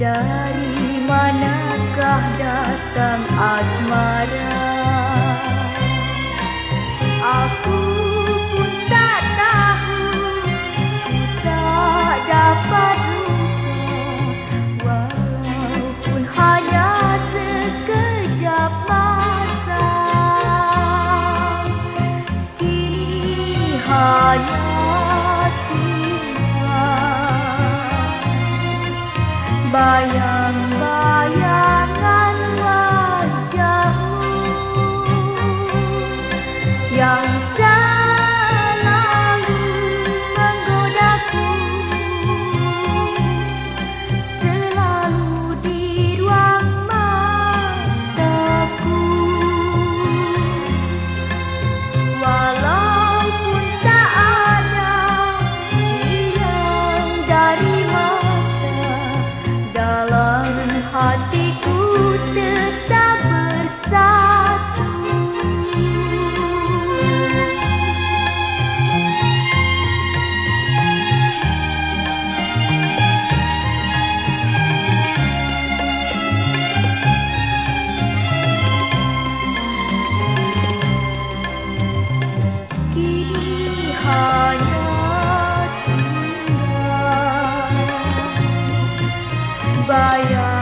dari manakah datang asmara aku pun tak tahu ku tak dapat Oh, yeah. Yeah. banyak indah